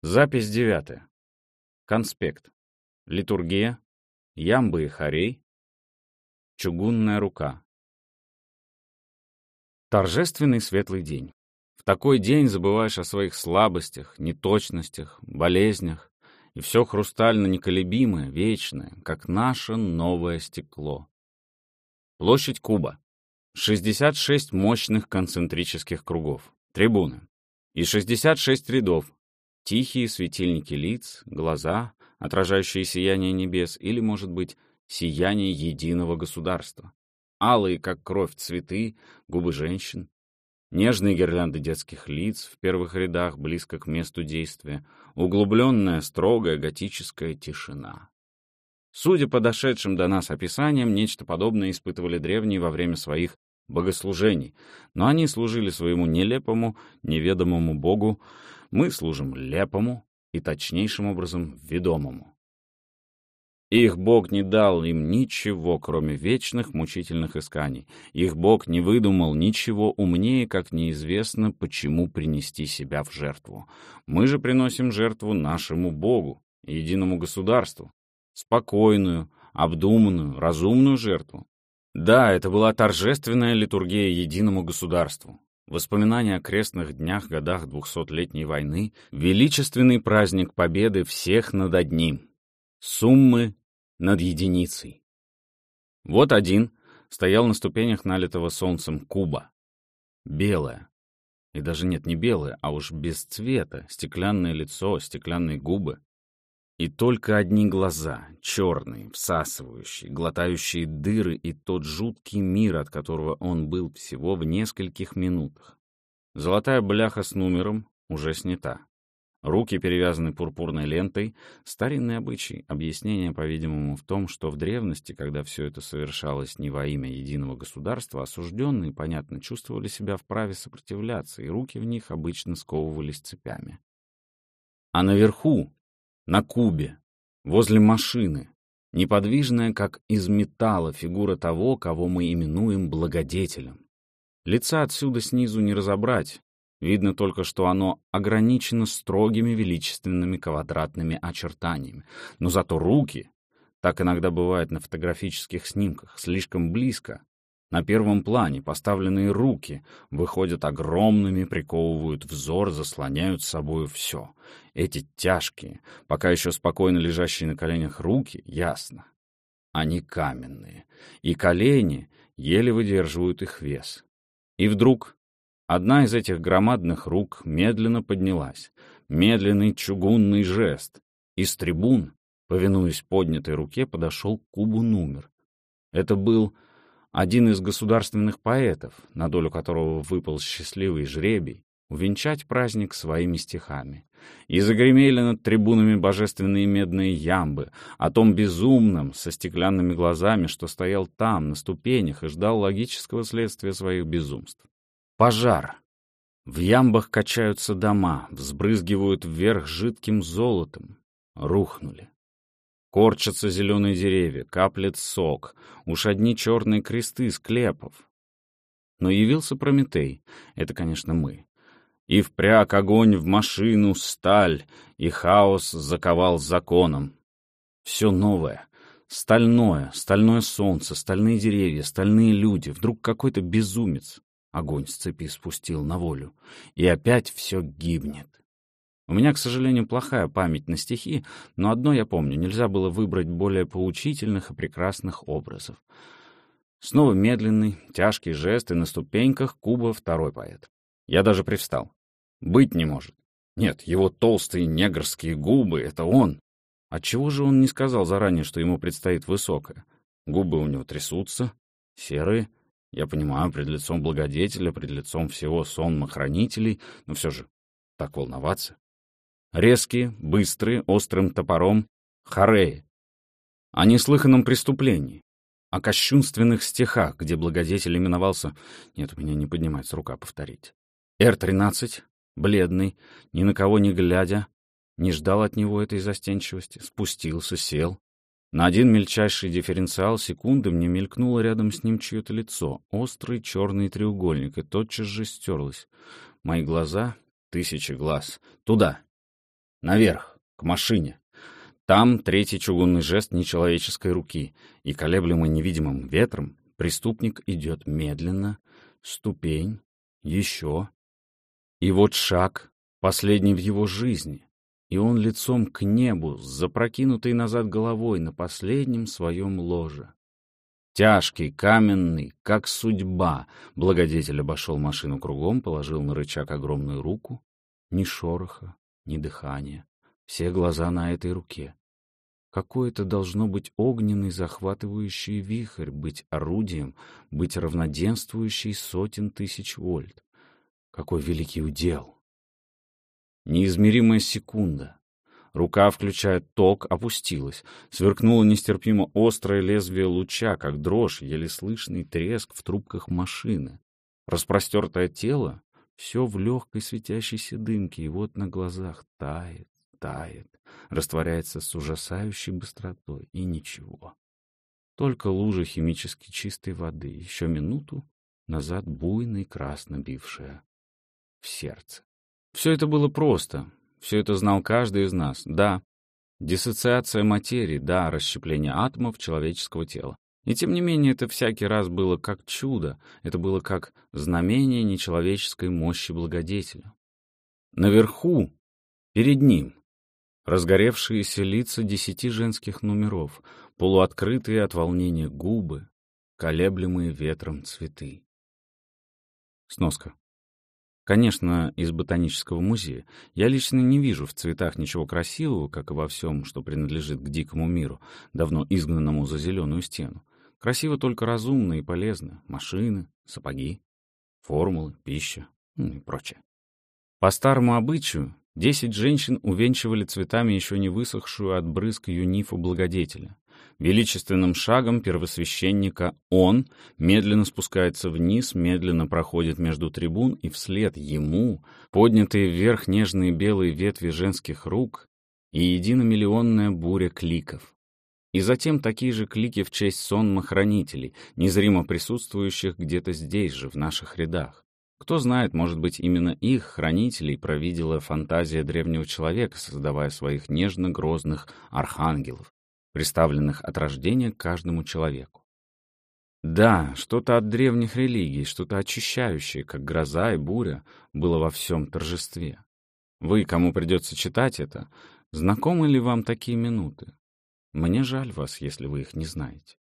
Запись девятая. Конспект. Литургия. Ямбы и хорей. Чугунная рука. Торжественный светлый день. В такой день забываешь о своих слабостях, неточностях, болезнях, и все хрустально неколебимое, вечное, как наше новое стекло. Площадь Куба. 66 мощных концентрических кругов. Трибуны. И 66 рядов, Тихие светильники лиц, глаза, отражающие сияние небес, или, может быть, сияние единого государства. Алые, как кровь, цветы, губы женщин. Нежные гирлянды детских лиц в первых рядах, близко к месту действия. Углубленная, строгая, готическая тишина. Судя по дошедшим до нас описаниям, нечто подобное испытывали древние во время своих богослужений, но они служили своему нелепому, неведомому богу, мы служим лепому и точнейшим образом ведомому. Их Бог не дал им ничего, кроме вечных мучительных исканий. Их Бог не выдумал ничего умнее, как неизвестно, почему принести себя в жертву. Мы же приносим жертву нашему Богу, единому государству. Спокойную, обдуманную, разумную жертву. Да, это была торжественная литургия единому государству. Воспоминания о крестных днях, годах двухсотлетней войны, величественный праздник победы всех над одним, суммы над единицей. Вот один стоял на ступенях налитого солнцем куба. Белое. И даже нет, не белое, а уж без цвета, стеклянное лицо, стеклянные губы. И только одни глаза, черные, всасывающие, глотающие дыры и тот жуткий мир, от которого он был всего в нескольких минутах. Золотая бляха с номером уже снята. Руки перевязаны пурпурной лентой. Старинный обычай. Объяснение, по-видимому, в том, что в древности, когда все это совершалось не во имя единого государства, осужденные, понятно, чувствовали себя вправе сопротивляться, и руки в них обычно сковывались цепями. А наверху, на кубе, возле машины, неподвижная, как из металла, фигура того, кого мы именуем благодетелем. Лица отсюда снизу не разобрать. Видно только, что оно ограничено строгими величественными квадратными очертаниями. Но зато руки, так иногда бывает на фотографических снимках, слишком близко, на первом плане поставленные руки выходят огромными, приковывают взор, заслоняют с собой все. Эти тяжкие, пока еще спокойно лежащие на коленях руки, ясно. Они каменные, и колени еле выдерживают их вес. И вдруг одна из этих громадных рук медленно поднялась, медленный чугунный жест. Из трибун, повинуясь поднятой руке, подошел к кубу номер. Это был один из государственных поэтов, на долю которого выпал счастливый жребий, увенчать праздник своими стихами. И загремели над трибунами божественные медные ямбы, о том безумном, со стеклянными глазами, что стоял там, на ступенях, и ждал логического следствия своих безумств. Пожар. В ямбах качаются дома, взбрызгивают вверх жидким золотом. Рухнули. Корчатся зеленые деревья, каплет сок, уж одни черные кресты склепов. Но явился Прометей, это, конечно, мы. И впряг огонь в машину, сталь, и хаос заковал законом. Все новое, стальное, стальное солнце, стальные деревья, стальные люди. Вдруг какой-то безумец огонь с цепи спустил на волю, и опять все гибнет. У меня, к сожалению, плохая память на стихи, но одно я помню — нельзя было выбрать более поучительных и прекрасных образов. Снова медленный, тяжкий жест, и на ступеньках Куба второй поэт. Я даже привстал. Быть не может. Нет, его толстые негрские губы — это он. Отчего же он не сказал заранее, что ему предстоит высокое? Губы у него трясутся, серые. Я понимаю, пред лицом благодетеля, пред лицом всего сонма хранителей, но все же так волноваться. Резкие, быстрые, острым топором — хореи. О неслыханном преступлении, о кощунственных стихах, где благодетель именовался... Нет, у меня не поднимается рука повторить. Р-13, бледный, ни на кого не глядя, не ждал от него этой застенчивости, спустился, сел. На один мельчайший дифференциал секунды мне мелькнуло рядом с ним чье-то лицо, острый черный треугольник, и тотчас же стерлось. Мои глаза — тысячи глаз. Туда, Наверх, к машине. Там третий чугунный жест нечеловеческой руки, и, колеблемый невидимым ветром, преступник идет медленно, ступень, еще. И вот шаг, последний в его жизни, и он лицом к небу, с запрокинутой назад головой на последнем своем ложе. Тяжкий, каменный, как судьба, благодетель обошел машину кругом, положил на рычаг огромную руку. Ни шороха, ни дыхания. Все глаза на этой руке. Какой это должно быть огненный захватывающий вихрь, быть орудием, быть равноденствующей сотен тысяч вольт. Какой великий удел! Неизмеримая секунда. Рука, включая ток, опустилась. Сверкнуло нестерпимо острое лезвие луча, как дрожь, еле слышный треск в трубках машины. Распростертое тело — все в легкой светящейся дымке, и вот на глазах тает, тает, растворяется с ужасающей быстротой, и ничего. Только лужа химически чистой воды, еще минуту назад буйной красно бившая в сердце. Все это было просто. Все это знал каждый из нас. Да, диссоциация материи, да, расщепление атомов человеческого тела. И тем не менее это всякий раз было как чудо, это было как знамение нечеловеческой мощи благодетеля. Наверху, перед ним, разгоревшиеся лица десяти женских номеров, полуоткрытые от волнения губы, колеблемые ветром цветы. Сноска. Конечно, из ботанического музея. Я лично не вижу в цветах ничего красивого, как и во всем, что принадлежит к дикому миру, давно изгнанному за зеленую стену. Красиво только разумно и полезно. Машины, сапоги, формулы, пища ну и прочее. По старому обычаю, десять женщин увенчивали цветами еще не высохшую от брызг юнифу благодетеля. Величественным шагом первосвященника он медленно спускается вниз, медленно проходит между трибун, и вслед ему поднятые вверх нежные белые ветви женских рук и единомиллионная буря кликов. И затем такие же клики в честь сонма хранителей, незримо присутствующих где-то здесь же, в наших рядах. Кто знает, может быть, именно их, хранителей, провидела фантазия древнего человека, создавая своих нежно-грозных архангелов, представленных от рождения каждому человеку. Да, что-то от древних религий, что-то очищающее, как гроза и буря, было во всем торжестве. Вы, кому придется читать это, знакомы ли вам такие минуты? Мне жаль вас, если вы их не знаете.